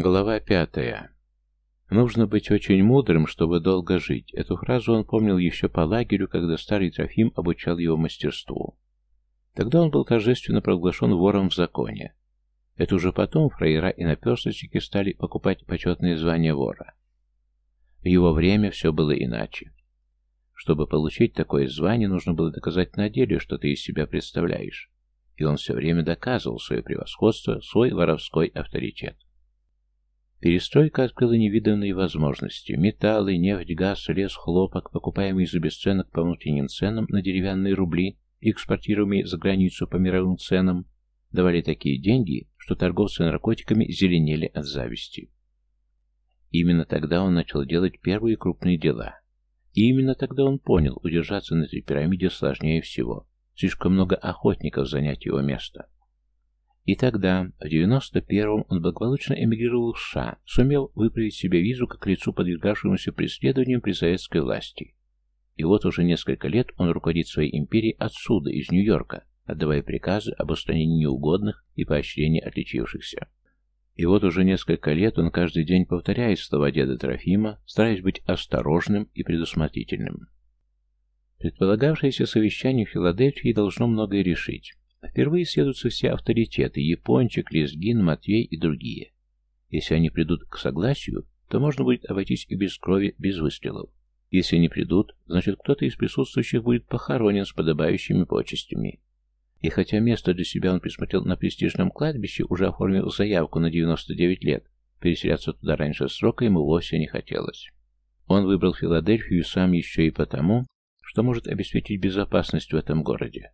Глава пятая. Нужно быть очень мудрым, чтобы долго жить. Эту фразу он помнил еще по лагерю, когда старый Трофим обучал его мастерству. Тогда он был торжественно проглашен вором в законе. Это уже потом фраера и наперсточники стали покупать почетное звание вора. В его время все было иначе. Чтобы получить такое звание, нужно было доказать на деле, что ты из себя представляешь. И он все время доказывал свое превосходство, свой воровской авторитет. Перестройка открыла невиданные возможности. Металлы, нефть, газ, лес, хлопок, покупаемые за бесценок по внутренним ценам на деревянные рубли, экспортируемые за границу по мировым ценам, давали такие деньги, что торговцы наркотиками зеленели от зависти. Именно тогда он начал делать первые крупные дела. И именно тогда он понял, удержаться на этой пирамиде сложнее всего. Слишком много охотников занять его место. И тогда, в 91-м, он благополучно эмигрировал в США, сумел выправить себе визу как лицу, подвергавшемуся преследованиям при советской власти. И вот уже несколько лет он руководит своей империей отсюда, из Нью-Йорка, отдавая приказы об устранении неугодных и поощрении отличившихся. И вот уже несколько лет он каждый день повторяет слова деда Трофима, стараясь быть осторожным и предусмотрительным. Предполагавшееся совещание в Филадельфии должно многое решить. Впервые съедутся все авторитеты – Япончик, Лезгин, Матвей и другие. Если они придут к согласию, то можно будет обойтись и без крови, без выстрелов. Если не придут, значит кто-то из присутствующих будет похоронен с подобающими почестями. И хотя место для себя он присмотрел на престижном кладбище, уже оформил заявку на 99 лет, переселяться туда раньше срока ему вовсе не хотелось. Он выбрал Филадельфию сам еще и потому, что может обеспечить безопасность в этом городе.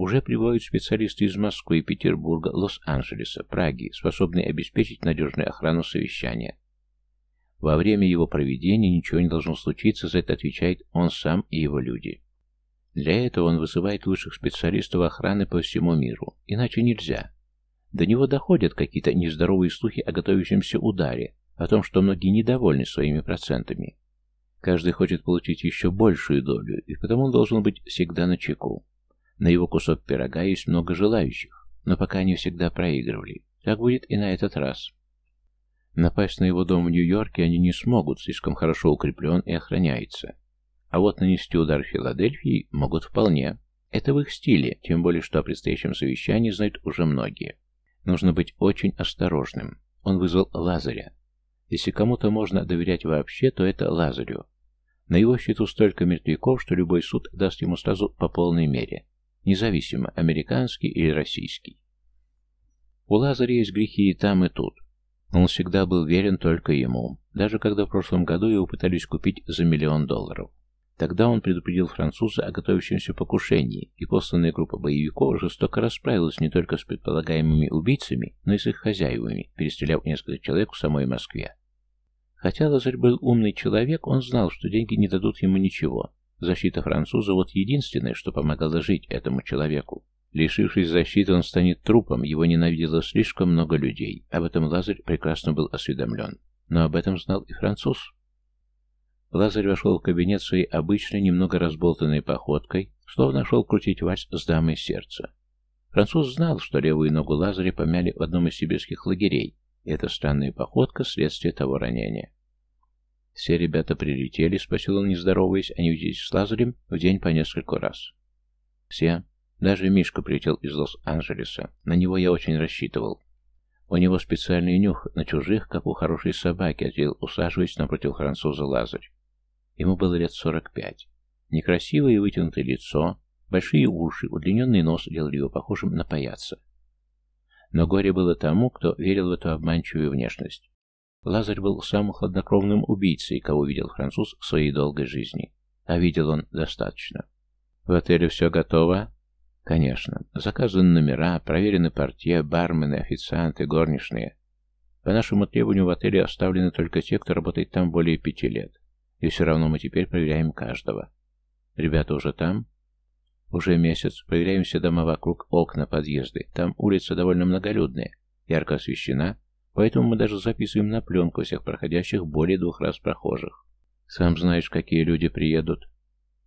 Уже прибывают специалисты из Москвы, Петербурга, Лос-Анджелеса, Праги, способные обеспечить надежную охрану совещания. Во время его проведения ничего не должно случиться, за это отвечает он сам и его люди. Для этого он вызывает лучших специалистов охраны по всему миру, иначе нельзя. До него доходят какие-то нездоровые слухи о готовящемся ударе, о том, что многие недовольны своими процентами. Каждый хочет получить еще большую долю, и потому он должен быть всегда на чеку. На его кусок пирога есть много желающих, но пока они всегда проигрывали. Так будет и на этот раз. Напасть на его дом в Нью-Йорке они не смогут, слишком хорошо укреплен и охраняется. А вот нанести удар Филадельфии могут вполне. Это в их стиле, тем более, что о предстоящем совещании знают уже многие. Нужно быть очень осторожным. Он вызвал Лазаря. Если кому-то можно доверять вообще, то это Лазарю. На его счету столько мертвяков, что любой суд даст ему сразу по полной мере независимо, американский или российский. У Лазаря есть грехи и там, и тут. Он всегда был верен только ему, даже когда в прошлом году его пытались купить за миллион долларов. Тогда он предупредил француза о готовящемся покушении, и посланная группа боевиков жестоко расправилась не только с предполагаемыми убийцами, но и с их хозяевами, перестреляв несколько человек в самой Москве. Хотя Лазарь был умный человек, он знал, что деньги не дадут ему ничего, Защита француза вот единственное, что помогало жить этому человеку. Лишившись защиты, он станет трупом, его ненавидело слишком много людей. Об этом Лазарь прекрасно был осведомлен. Но об этом знал и француз. Лазарь вошел в кабинет своей обычной, немного разболтанной походкой, словно шел крутить вальс с дамой сердца. Француз знал, что левую ногу Лазаря помяли в одном из сибирских лагерей, и эта странная походка – следствие того ранения. «Все ребята прилетели?» — спросил он, не здороваясь. Они виделись с Лазарем в день по нескольку раз. «Все. Даже Мишка прилетел из Лос-Анджелеса. На него я очень рассчитывал. У него специальный нюх на чужих, как у хорошей собаки», — ответил, усаживаясь напротив француза Лазарь. Ему было лет сорок пять. Некрасивое и вытянутое лицо, большие уши, удлиненный нос делали его похожим на паяца. Но горе было тому, кто верил в эту обманчивую внешность. Лазарь был самым хладнокровным убийцей, кого видел француз в своей долгой жизни. А видел он достаточно. В отеле все готово? Конечно. Заказаны номера, проверены портье, бармены, официанты, горничные. По нашему требованию в отеле оставлены только те, кто работает там более пяти лет. И все равно мы теперь проверяем каждого. Ребята уже там? Уже месяц. Проверяем все дома вокруг, окна, подъезды. Там улица довольно многолюдная, ярко освещена, Поэтому мы даже записываем на пленку всех проходящих более двух раз прохожих. Сам знаешь, какие люди приедут.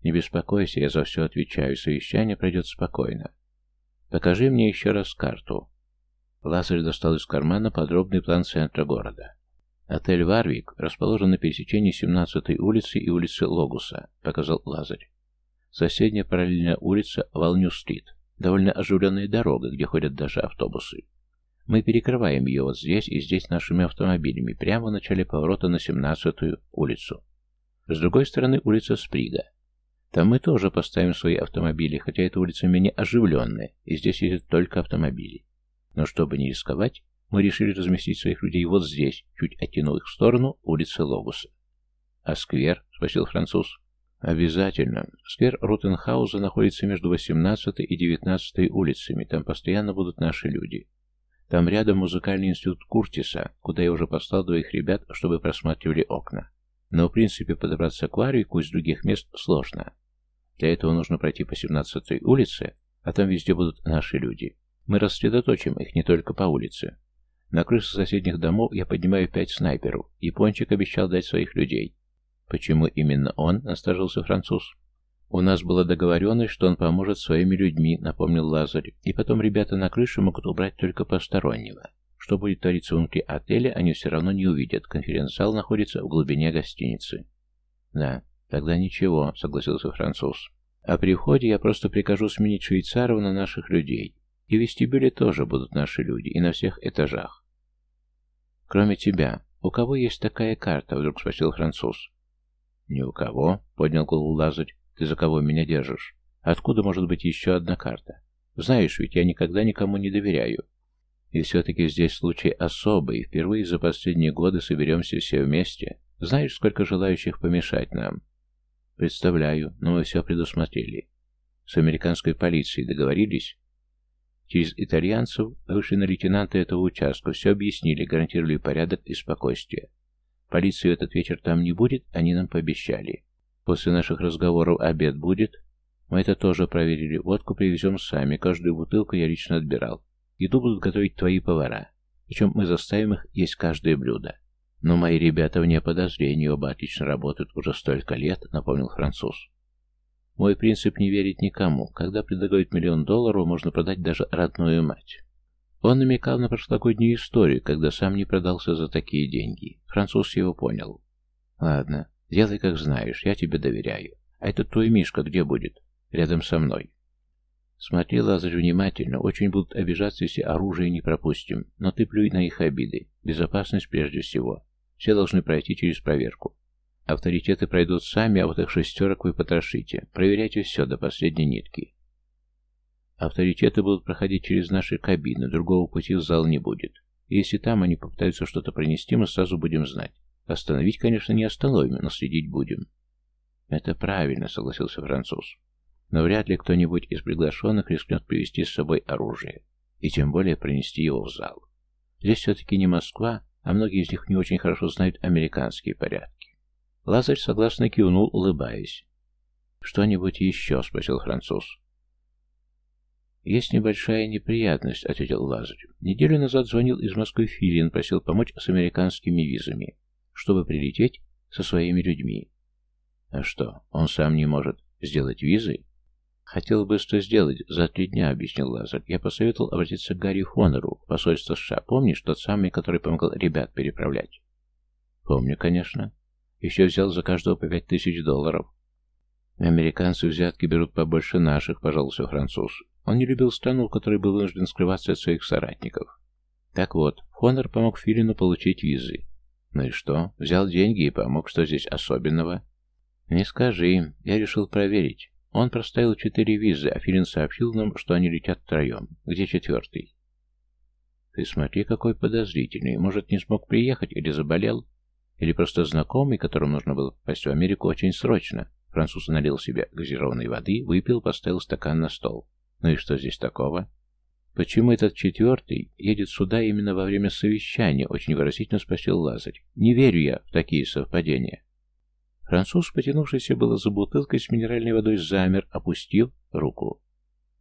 Не беспокойся, я за все отвечаю, совещание пройдет спокойно. Покажи мне еще раз карту. Лазарь достал из кармана подробный план центра города. Отель «Варвик» расположен на пересечении 17-й улицы и улицы Логуса, показал Лазарь. Соседняя параллельная улица Волню-стрит. Довольно оживленная дорога, где ходят даже автобусы. Мы перекрываем ее вот здесь и здесь нашими автомобилями, прямо в начале поворота на 17-ю улицу. С другой стороны улица Сприга. Там мы тоже поставим свои автомобили, хотя эта улица менее оживленная, и здесь ездят только автомобили. Но чтобы не рисковать, мы решили разместить своих людей вот здесь, чуть оттянув их в сторону улицы Логуса. «А сквер?» — спросил француз. «Обязательно. Сквер Рутенхауза находится между 18 и 19 улицами, там постоянно будут наши люди. Там рядом музыкальный институт Куртиса, куда я уже послал двоих ребят, чтобы просматривали окна. Но, в принципе, подобраться к Варику из других мест сложно. Для этого нужно пройти по 17-й улице, а там везде будут наши люди. Мы рассредоточим их не только по улице. На крыше соседних домов я поднимаю пять снайперов. Япончик обещал дать своих людей. Почему именно он? Насторожился француз. У нас была договоренность, что он поможет своими людьми, напомнил Лазарь. И потом ребята на крыше могут убрать только постороннего. Что будет твориться внутри отеля, они все равно не увидят. Конференц-зал находится в глубине гостиницы. Да, тогда ничего, согласился француз. А при входе я просто прикажу сменить швейцаров на наших людей. И в вестибюле тоже будут наши люди, и на всех этажах. Кроме тебя, у кого есть такая карта? Вдруг спросил француз. «Ни у кого», — поднял голову Лазарь. «Ты за кого меня держишь? Откуда может быть еще одна карта? Знаешь, ведь я никогда никому не доверяю. И все-таки здесь случай особый. Впервые за последние годы соберемся все вместе. Знаешь, сколько желающих помешать нам?» «Представляю, но мы все предусмотрели. С американской полицией договорились?» Через итальянцев вышли на лейтенанта этого участка, все объяснили, гарантировали порядок и спокойствие. Полиции этот вечер там не будет, они нам пообещали. После наших разговоров обед будет. Мы это тоже проверили. Водку привезем сами, каждую бутылку я лично отбирал. Еду будут готовить твои повара. Причем мы заставим их есть каждое блюдо. Но мои ребята вне подозрений, оба отлично работают уже столько лет, напомнил француз. Мой принцип не верить никому. Когда предлагают миллион долларов, можно продать даже родную мать. Он намекал на прошлогоднюю историю, когда сам не продался за такие деньги. Француз его понял. «Ладно, делай как знаешь, я тебе доверяю. А этот твой Мишка где будет? Рядом со мной». Смотри, Лазарь, внимательно. Очень будут обижаться, если оружие не пропустим. Но ты плюй на их обиды. Безопасность прежде всего. Все должны пройти через проверку. Авторитеты пройдут сами, а вот их шестерок вы потрошите. Проверяйте все до последней нитки. Авторитеты будут проходить через наши кабины, другого пути в зал не будет. Если там они попытаются что-то принести, мы сразу будем знать. Остановить, конечно, не остановим, но следить будем. Это правильно, согласился француз. Но вряд ли кто-нибудь из приглашенных рискнет привезти с собой оружие. И тем более принести его в зал. Здесь все-таки не Москва, а многие из них не очень хорошо знают американские порядки. Лазарь согласно кивнул, улыбаясь. «Что-нибудь еще?» — спросил француз. «Есть небольшая неприятность», — ответил Лазарь. «Неделю назад звонил из Москвы Филин, просил помочь с американскими визами, чтобы прилететь со своими людьми». «А что, он сам не может сделать визы?» «Хотел быстро сделать, за три дня», — объяснил Лазарь. «Я посоветовал обратиться к Гарри Фонеру, посольство США. Помнишь, тот самый, который помогал ребят переправлять?» «Помню, конечно. Еще взял за каждого по пять тысяч долларов». «Американцы взятки берут побольше наших», — пожаловался француз. Он не любил страну, в которой был вынужден скрываться от своих соратников. Так вот, Хонор помог Филину получить визы. Ну и что? Взял деньги и помог, что здесь особенного? Не скажи, я решил проверить. Он проставил четыре визы, а Филин сообщил нам, что они летят втроем. Где четвертый? Ты смотри, какой подозрительный. Может, не смог приехать или заболел? Или просто знакомый, которому нужно было попасть в Америку очень срочно? Француз налил себе газированной воды, выпил, поставил стакан на стол. Ну и что здесь такого? Почему этот четвертый едет сюда именно во время совещания? Очень выразительно спросил Лазарь. Не верю я в такие совпадения. Француз, потянувшийся было за бутылкой с минеральной водой, замер, опустив руку.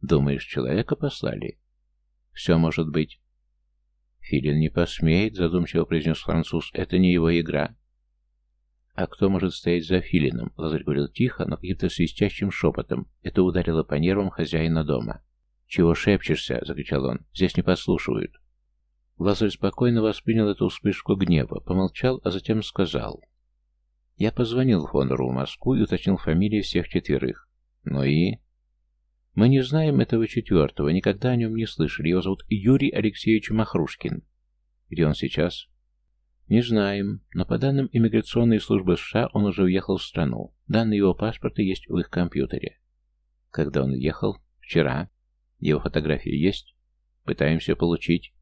Думаешь, человека послали? Все может быть. Филин не посмеет, задумчиво произнес француз. Это не его игра. «А кто может стоять за Филином?» Лазарь говорил тихо, но каким-то свистящим шепотом. Это ударило по нервам хозяина дома. «Чего шепчешься?» — закричал он. «Здесь не подслушивают». Лазарь спокойно воспринял эту вспышку гнева, помолчал, а затем сказал. Я позвонил Фондору в Москву и уточнил фамилии всех четверых. Ну и... Мы не знаем этого четвертого, никогда о нем не слышали. Его зовут Юрий Алексеевич Махрушкин. Где он сейчас? Не знаем, но по данным иммиграционной службы США он уже уехал в страну. Данные его паспорта есть в их компьютере. Когда он уехал? Вчера. Его фотографии есть? Пытаемся получить.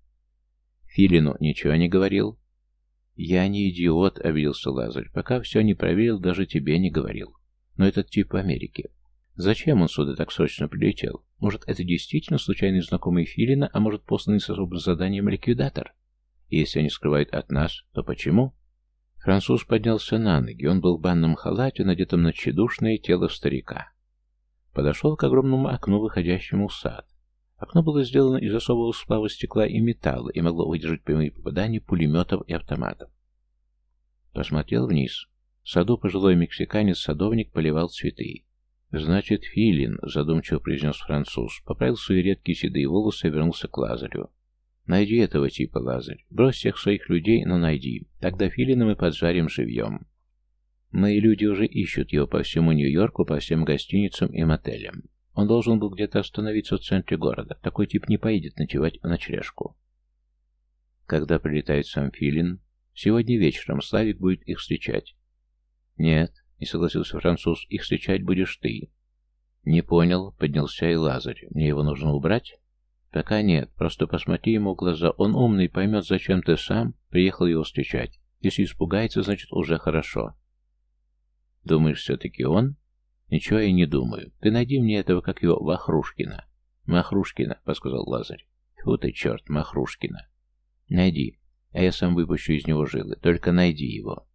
Филину ничего не говорил? Я не идиот, обиделся Лазарь. Пока все не проверил, даже тебе не говорил. Но этот тип в Америке. Зачем он сюда так срочно прилетел? Может, это действительно случайный знакомый Филина, а может, посланный с особым заданием ликвидатор? Если они скрывают от нас, то почему? Француз поднялся на ноги. Он был в банном халате, надетом на тщедушное тело старика. Подошел к огромному окну, выходящему в сад. Окно было сделано из особого сплава стекла и металла и могло выдержать прямые попадания пулеметов и автоматов. Посмотрел вниз. В саду пожилой мексиканец-садовник поливал цветы. «Значит, филин», — задумчиво произнес француз, поправил свои редкие седые волосы и вернулся к Лазарю. «Найди этого типа, Лазарь. Брось всех своих людей, но найди. Тогда филина мы поджарим живьем». Мои люди уже ищут его по всему Нью-Йорку, по всем гостиницам и мотелям. Он должен был где-то остановиться в центре города. Такой тип не поедет ночевать в ночлежку. Когда прилетает сам Филин? Сегодня вечером Славик будет их встречать. Нет, не согласился француз, их встречать будешь ты. Не понял, поднялся и Лазарь. Мне его нужно убрать? Пока нет, просто посмотри ему в глаза. Он умный, поймет, зачем ты сам приехал его встречать. Если испугается, значит уже хорошо. Думаешь, все-таки он? Ничего я не думаю. Ты найди мне этого, как его, Вахрушкина. Махрушкина, подсказал Лазарь. Фу ты, черт, Махрушкина. Найди, а я сам выпущу из него жилы. Только найди его.